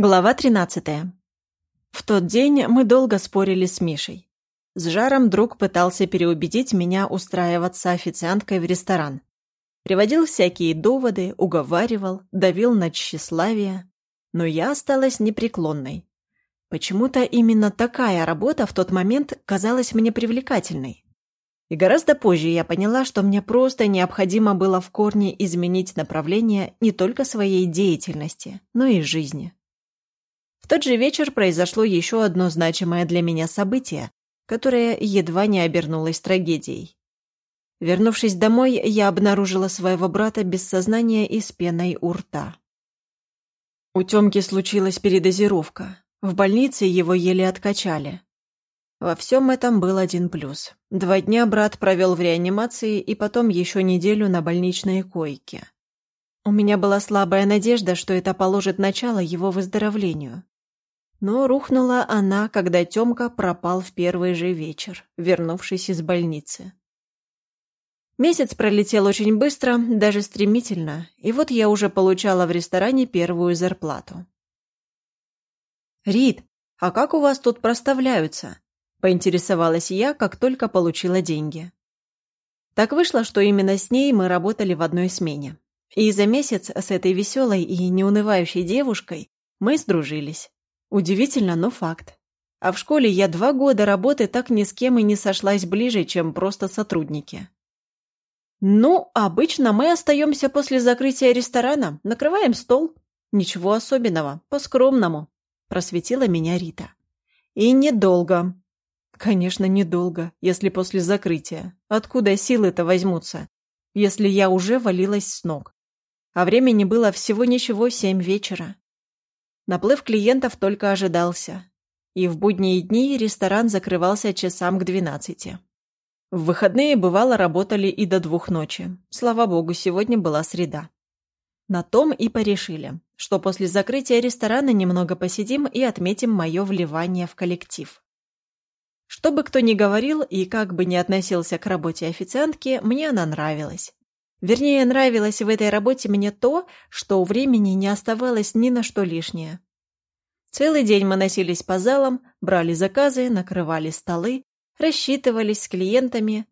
Глава 13. В тот день мы долго спорили с Мишей. С жаром друг пытался переубедить меня устраиваться официанткой в ресторан. Приводил всякие доводы, уговаривал, давил на тщеславие. Но я осталась непреклонной. Почему-то именно такая работа в тот момент казалась мне привлекательной. И гораздо позже я поняла, что мне просто необходимо было в корне изменить направление не только своей деятельности, но и жизни. Тот же вечер произошло еще одно значимое для меня событие, которое едва не обернулось трагедией. Вернувшись домой, я обнаружила своего брата без сознания и с пеной у рта. У Тёмки случилась передозировка. В больнице его еле откачали. Во всем этом был один плюс. Два дня брат провел в реанимации и потом еще неделю на больничной койке. У меня была слабая надежда, что это положит начало его выздоровлению. Но рухнула она, когда Тёмка пропал в первый же вечер, вернувшись из больницы. Месяц пролетел очень быстро, даже стремительно, и вот я уже получала в ресторане первую зарплату. «Рит, а как у вас тут проставляются?» – поинтересовалась я, как только получила деньги. Так вышло, что именно с ней мы работали в одной смене. И за месяц с этой веселой и неунывающей девушкой мы сдружились. Удивительно, но факт. А в школе я два года работы так ни с кем и не сошлась ближе, чем просто сотрудники. Ну, обычно мы остаемся после закрытия ресторана, накрываем стол. Ничего особенного, по-скромному, просветила меня Рита. И недолго. Конечно, недолго, если после закрытия. Откуда силы-то возьмутся, если я уже валилась с ног? А времени было всего ничего семь вечера. Наплыв клиентов только ожидался. И в будние дни ресторан закрывался часам к двенадцати. В выходные, бывало, работали и до двух ночи. Слава богу, сегодня была среда. На том и порешили, что после закрытия ресторана немного посидим и отметим мое вливание в коллектив. Что бы кто ни говорил и как бы ни относился к работе официантки, мне она нравилась. Вернее, нравилось в этой работе мне то, что у времени не оставалось ни на что лишнее. Целый день мы носились по залам, брали заказы, накрывали столы, рассчитывались с клиентами,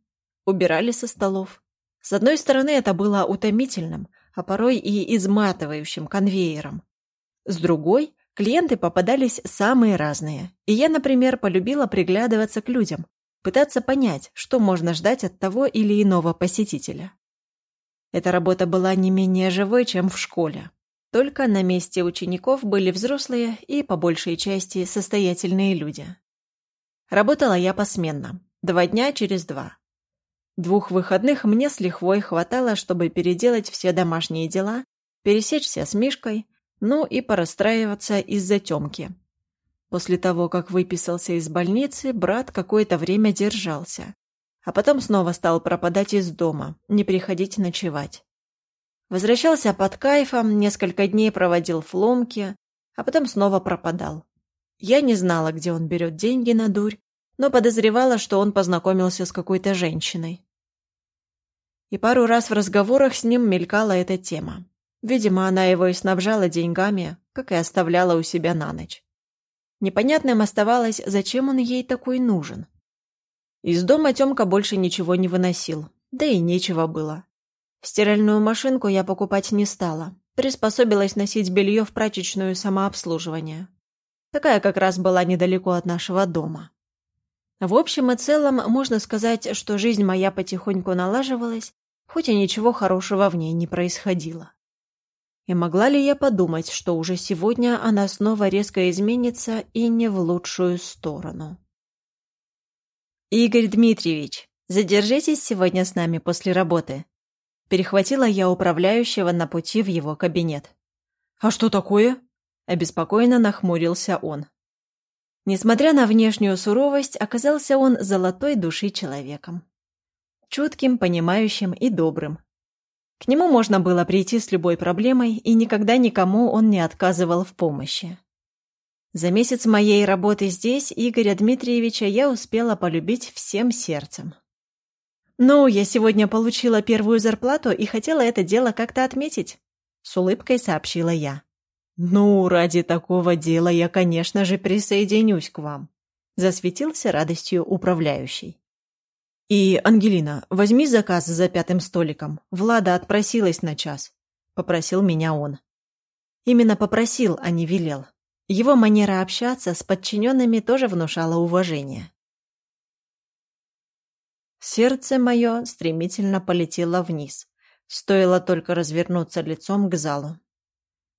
убирали со столов. С одной стороны, это было утомительным, а порой и изматывающим конвейером. С другой, клиенты попадались самые разные, и я, например, полюбила приглядываться к людям, пытаться понять, что можно ждать от того или иного посетителя. Эта работа была не менее живой, чем в школе. Только на месте учеников были взрослые и, по большей части, состоятельные люди. Работала я посменно, два дня через два. Двух выходных мне с лихвой хватало, чтобы переделать все домашние дела, пересечься с Мишкой, ну и порастраиваться из-за Тёмки. После того, как выписался из больницы, брат какое-то время держался, а потом снова стал пропадать из дома, не приходить ночевать. Возвращался под кайфом, несколько дней проводил в ломке, а потом снова пропадал. Я не знала, где он берет деньги на дурь, но подозревала, что он познакомился с какой-то женщиной. И пару раз в разговорах с ним мелькала эта тема. Видимо, она его и снабжала деньгами, как и оставляла у себя на ночь. Непонятным оставалось, зачем он ей такой нужен. Из дома Тёмка больше ничего не выносил, да и нечего было. Стиральную машинку я покупать не стала, приспособилась носить белье в прачечную самообслуживание. Такая как раз была недалеко от нашего дома. В общем и целом, можно сказать, что жизнь моя потихоньку налаживалась, хоть и ничего хорошего в ней не происходило. И могла ли я подумать, что уже сегодня она снова резко изменится и не в лучшую сторону? «Игорь Дмитриевич, задержитесь сегодня с нами после работы». Перехватила я управляющего на пути в его кабинет. «А что такое?» Обеспокоенно нахмурился он. Несмотря на внешнюю суровость, оказался он золотой души человеком. Чутким, понимающим и добрым. К нему можно было прийти с любой проблемой, и никогда никому он не отказывал в помощи. За месяц моей работы здесь Игоря Дмитриевича я успела полюбить всем сердцем. «Ну, я сегодня получила первую зарплату и хотела это дело как-то отметить», — с улыбкой сообщила я. «Ну, ради такого дела я, конечно же, присоединюсь к вам», — засветился радостью управляющий. «И, Ангелина, возьми заказ за пятым столиком. Влада отпросилась на час», — попросил меня он. Именно попросил, а не велел. Его манера общаться с подчиненными тоже внушала уважение. Сердце мое стремительно полетело вниз. Стоило только развернуться лицом к залу.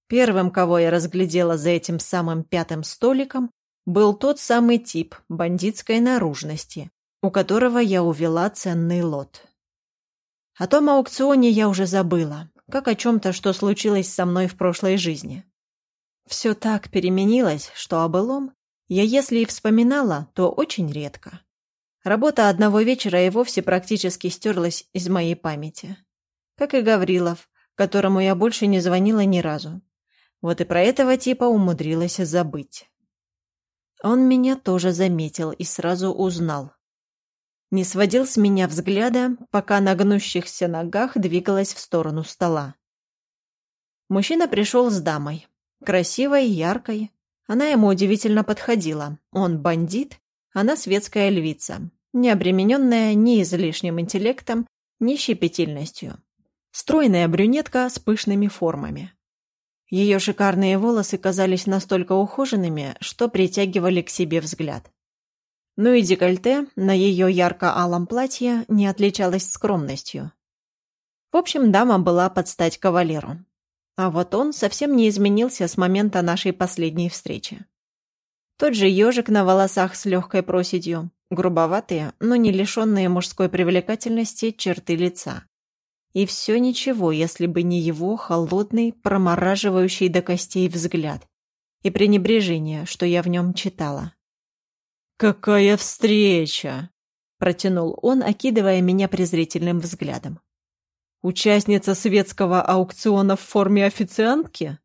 Первым, кого я разглядела за этим самым пятым столиком, был тот самый тип бандитской наружности, у которого я увела ценный лот. О том аукционе я уже забыла, как о чем-то, что случилось со мной в прошлой жизни. Все так переменилось, что о былом я, если и вспоминала, то очень редко. Работа одного вечера и вовсе практически стерлась из моей памяти. Как и Гаврилов, которому я больше не звонила ни разу. Вот и про этого типа умудрилась забыть. Он меня тоже заметил и сразу узнал. Не сводил с меня взгляда, пока на гнущихся ногах двигалась в сторону стола. Мужчина пришел с дамой. Красивой, яркой. Она ему удивительно подходила. Он бандит, она светская львица, не обремененная ни излишним интеллектом, ни щепетильностью. Стройная брюнетка с пышными формами. Ее шикарные волосы казались настолько ухоженными, что притягивали к себе взгляд. Ну и декольте на ее ярко-алом платье не отличалось скромностью. В общем, дама была под стать кавалеру. А вот он совсем не изменился с момента нашей последней встречи. Тот же ежик на волосах с легкой проседью, грубоватые, но не лишенные мужской привлекательности черты лица. И все ничего, если бы не его холодный, промораживающий до костей взгляд и пренебрежение, что я в нем читала. «Какая встреча!» – протянул он, окидывая меня презрительным взглядом. «Участница светского аукциона в форме официантки?»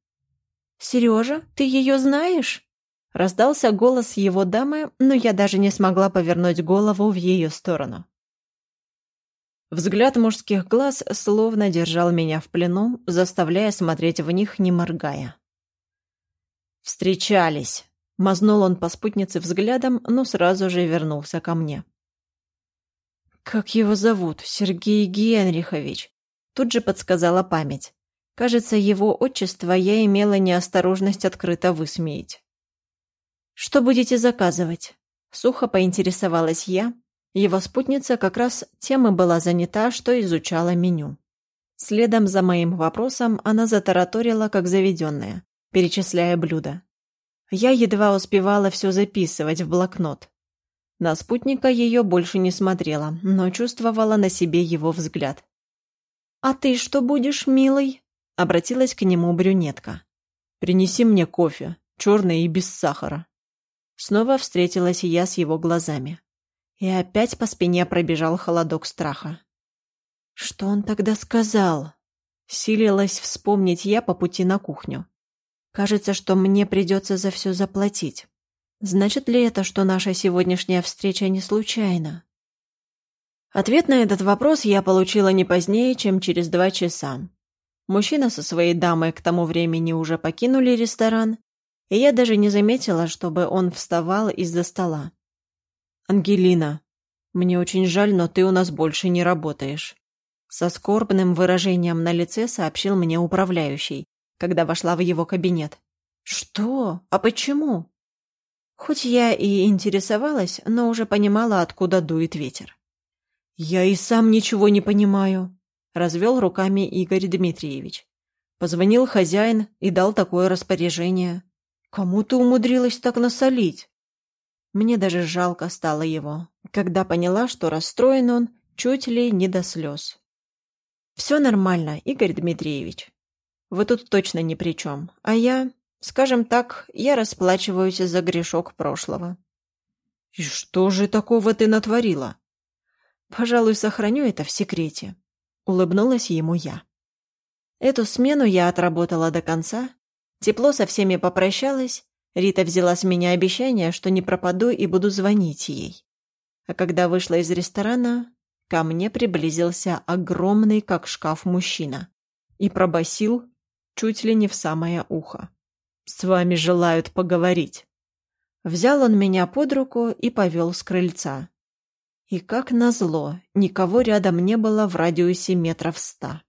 «Сережа, ты ее знаешь?» Раздался голос его дамы, но я даже не смогла повернуть голову в ее сторону. Взгляд мужских глаз словно держал меня в плену, заставляя смотреть в них, не моргая. «Встречались!» — мазнул он по спутнице взглядом, но сразу же вернулся ко мне. «Как его зовут? Сергей Генрихович?» Тут же подсказала память. Кажется, его отчество я имела неосторожность открыто высмеять. «Что будете заказывать?» Сухо поинтересовалась я, его спутница как раз тем и была занята, что изучала меню. Следом за моим вопросом она затараторила, как заведенная, перечисляя блюда. Я едва успевала все записывать в блокнот. На спутника ее больше не смотрела, но чувствовала на себе его взгляд. «А ты что будешь, милый?» — обратилась к нему брюнетка. «Принеси мне кофе, черный и без сахара». Снова встретилась я с его глазами. И опять по спине пробежал холодок страха. Что он тогда сказал? Силилась вспомнить я по пути на кухню. Кажется, что мне придется за все заплатить. Значит ли это, что наша сегодняшняя встреча не случайна? Ответ на этот вопрос я получила не позднее, чем через два часа. Мужчина со своей дамой к тому времени уже покинули ресторан, и я даже не заметила, чтобы он вставал из-за стола. «Ангелина, мне очень жаль, но ты у нас больше не работаешь», со скорбным выражением на лице сообщил мне управляющий, когда вошла в его кабинет. «Что? А почему?» Хоть я и интересовалась, но уже понимала, откуда дует ветер. «Я и сам ничего не понимаю», — развел руками Игорь Дмитриевич. Позвонил хозяин и дал такое распоряжение. «Кому ты умудрилась так насолить?» Мне даже жалко стало его, когда поняла, что расстроен он чуть ли не до слез. «Все нормально, Игорь Дмитриевич. Вы тут точно ни при чем. А я, скажем так, я расплачиваюсь за грешок прошлого». «И что же такого ты натворила?» «Пожалуй, сохраню это в секрете», — улыбнулась ему я. Эту смену я отработала до конца, тепло со всеми попрощалась Рита взяла с меня обещание, что не пропаду и буду звонить ей. А когда вышла из ресторана, ко мне приблизился огромный, как шкаф, мужчина и пробасил чуть ли не в самое ухо. С вами желают поговорить». Взял он меня под руку и повел с крыльца. И как назло, никого рядом не было в радиусе метров ста.